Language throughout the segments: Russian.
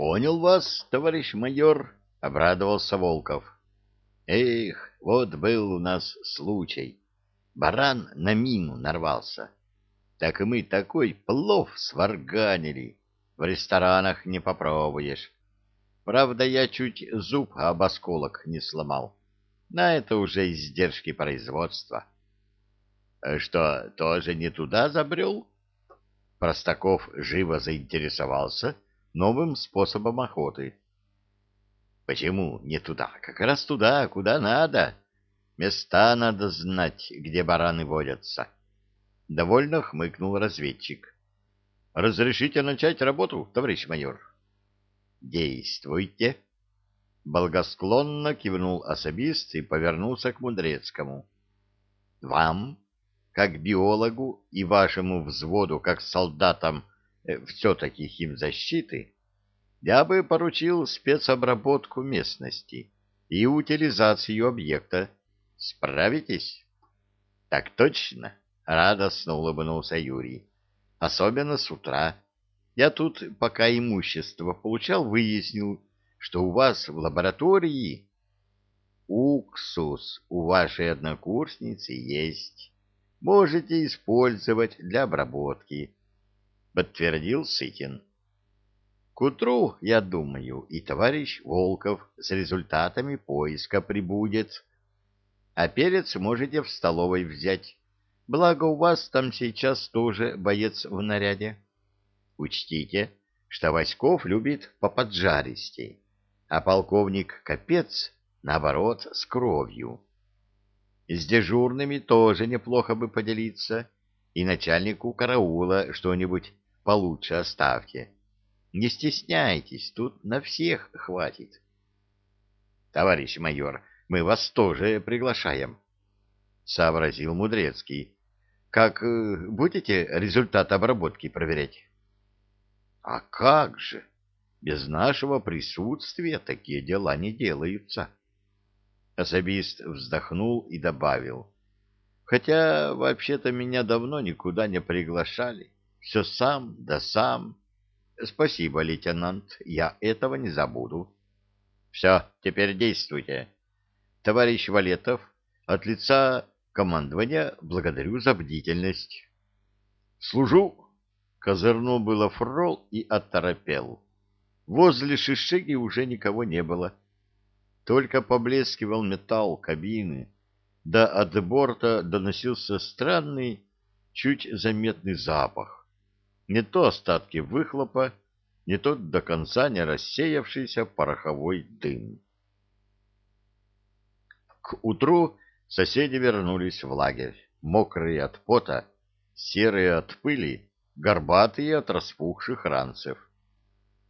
Понял вас, товарищ майор, обрадовался Волков. Эх, вот был у нас случай. Баран на мину нарвался. Так и мы такой плов сварганили. В ресторанах не попробуешь. Правда, я чуть зуб об осколок не сломал. На это уже издержки производства. — а Что, тоже не туда забрел? Простаков живо заинтересовался — новым способом охоты. Почему не туда? Как раз туда, куда надо. Места надо знать, где бараны водятся. Довольно хмыкнул разведчик. Разрешите начать работу, товарищ майор? Действуйте. Благосклонно кивнул особист и повернулся к Мудрецкому. Вам, как биологу и вашему взводу, как солдатам, Э, все-таки химзащиты, я бы поручил спецобработку местности и утилизацию объекта. Справитесь? Так точно, радостно улыбнулся Юрий. Особенно с утра. Я тут, пока имущество получал, выяснил, что у вас в лаборатории уксус у вашей однокурсницы есть. Можете использовать для обработки. — подтвердил Сытин. К утру, я думаю, и товарищ Волков с результатами поиска прибудет. А перец можете в столовой взять. Благо у вас там сейчас тоже боец в наряде. Учтите, что Васьков любит поподжаристей, а полковник Капец, наоборот, с кровью. С дежурными тоже неплохо бы поделиться, и начальнику караула что-нибудь получше оставьте. Не стесняйтесь, тут на всех хватит. Товарищ майор, мы вас тоже приглашаем, сообразил Мудрецкий. Как э, будете результат обработки проверять? А как же? Без нашего присутствия такие дела не делаются. Особист вздохнул и добавил. Хотя, вообще-то, меня давно никуда не приглашали. Все сам, да сам. Спасибо, лейтенант, я этого не забуду. Все, теперь действуйте. Товарищ Валетов, от лица командования благодарю за бдительность. Служу! Козырнул было фрол и оторопел. Возле шишеги уже никого не было. Только поблескивал металл кабины, да от борта доносился странный, чуть заметный запах не то остатки выхлопа, не то до конца не рассеявшийся пороховой дым. К утру соседи вернулись в лагерь, мокрые от пота, серые от пыли, горбатые от распухших ранцев.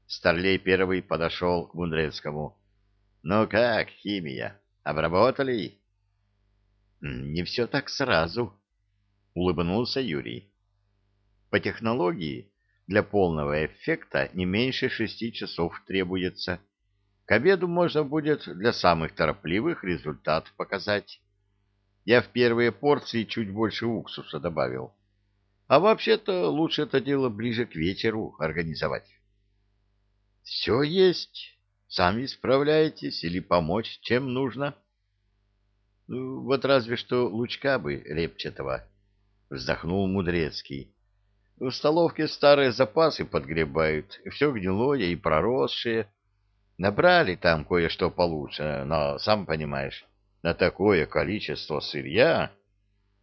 Старлей первый подошел к Мудрецкому. — Ну как, химия, обработали? — Не все так сразу, — улыбнулся Юрий. По технологии для полного эффекта не меньше шести часов требуется. К обеду можно будет для самых торопливых результат показать. Я в первые порции чуть больше уксуса добавил. А вообще-то лучше это дело ближе к вечеру организовать. Все есть. Сами справляетесь или помочь, чем нужно. Ну, вот разве что лучка бы репчатого. Вздохнул Мудрецкий. В столовке старые запасы подгребают, все гнилое и проросшее. Набрали там кое-что получше, но, сам понимаешь, на такое количество сырья...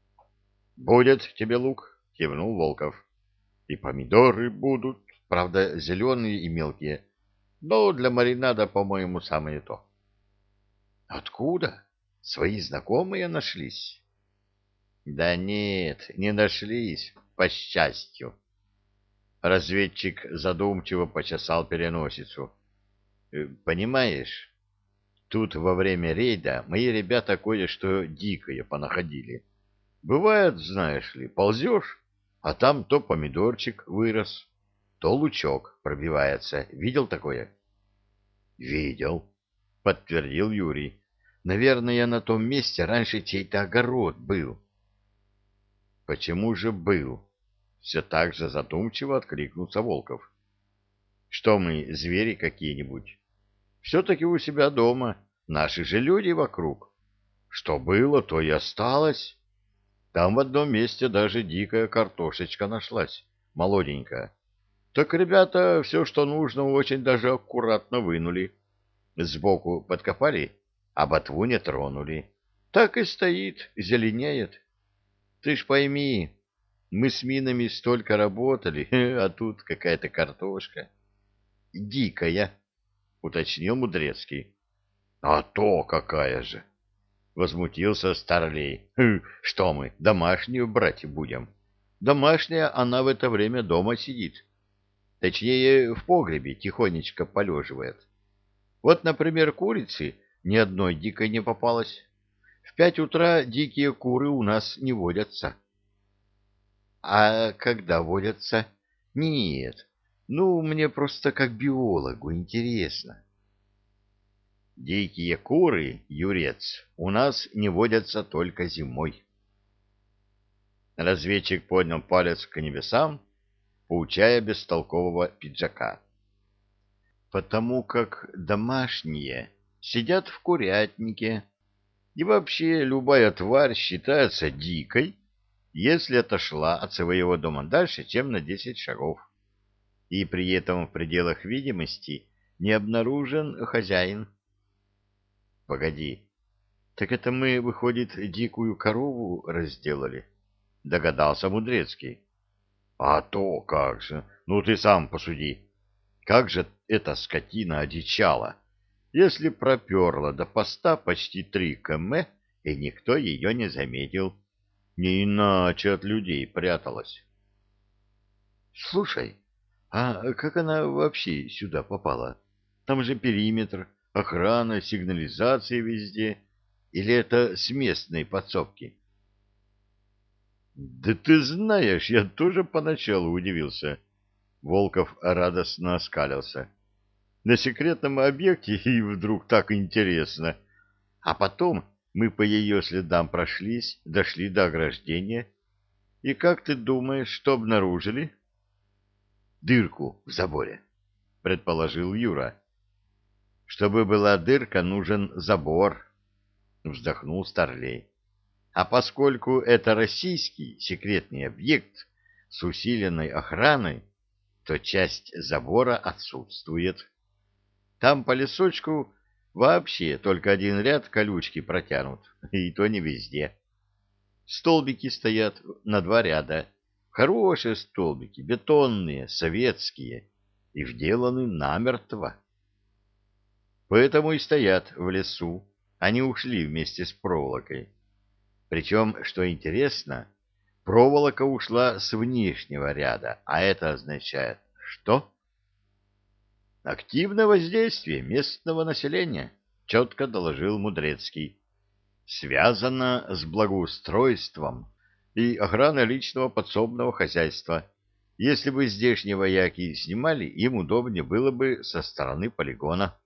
— Будет тебе лук, — кивнул Волков. — И помидоры будут, правда, зеленые и мелкие. Но для маринада, по-моему, самое то. — Откуда? Свои знакомые нашлись? — Да нет, не нашлись по счастью. Разведчик задумчиво почесал переносицу. «Э, понимаешь, тут во время рейда мои ребята кое-что дикое понаходили. Бывает, знаешь ли, ползешь, а там то помидорчик вырос, то лучок пробивается. Видел такое? Видел, подтвердил Юрий. Наверное, я на том месте раньше чей-то огород был. Почему же был? Все так же задумчиво откликнулся Волков. Что мы, звери какие-нибудь? Все-таки у себя дома, наши же люди вокруг. Что было, то и осталось. Там в одном месте даже дикая картошечка нашлась, молоденькая. Так ребята все, что нужно, очень даже аккуратно вынули. Сбоку подкопали, а ботву не тронули. Так и стоит, зеленеет. Ты ж пойми, мы с минами столько работали, а тут какая-то картошка. Дикая, уточнил Мудрецкий. А то какая же! Возмутился Старлей. Хм, что мы, домашнюю брать будем? Домашняя она в это время дома сидит. Точнее, в погребе тихонечко полеживает. Вот, например, курицы ни одной дикой не попалось. В пять утра дикие куры у нас не водятся. А когда водятся? Нет. Ну, мне просто как биологу интересно. Дикие куры, юрец, у нас не водятся только зимой. Разведчик поднял палец к небесам, поучая бестолкового пиджака. Потому как домашние сидят в курятнике, и вообще любая тварь считается дикой, если отошла от своего дома дальше, чем на 10 шагов, и при этом в пределах видимости не обнаружен хозяин. Погоди, так это мы, выходит, дикую корову разделали? Догадался Мудрецкий. А то как же, ну ты сам посуди, как же эта скотина одичала, если пропёрла до поста почти три км, и никто её не заметил. Не иначе от людей пряталась. Слушай, а как она вообще сюда попала? Там же периметр, охрана, сигнализация везде. Или это с местной подсобки? Да ты знаешь, я тоже поначалу удивился. Волков радостно оскалился. На секретном объекте и вдруг так интересно. А потом мы по ее следам прошлись, дошли до ограждения. И как ты думаешь, что обнаружили? Дырку в заборе, предположил Юра. Чтобы была дырка, нужен забор, вздохнул Старлей. А поскольку это российский секретный объект с усиленной охраной, то часть забора отсутствует. Там по лесочку Вообще только один ряд колючки протянут, и то не везде. Столбики стоят на два ряда. Хорошие столбики, бетонные, советские, и вделаны намертво. Поэтому и стоят в лесу, они ушли вместе с проволокой. Причем, что интересно, проволока ушла с внешнего ряда, а это означает что? активное воздействие местного населения, четко доложил Мудрецкий. Связано с благоустройством и охраной личного подсобного хозяйства. Если бы здешние вояки снимали, им удобнее было бы со стороны полигона.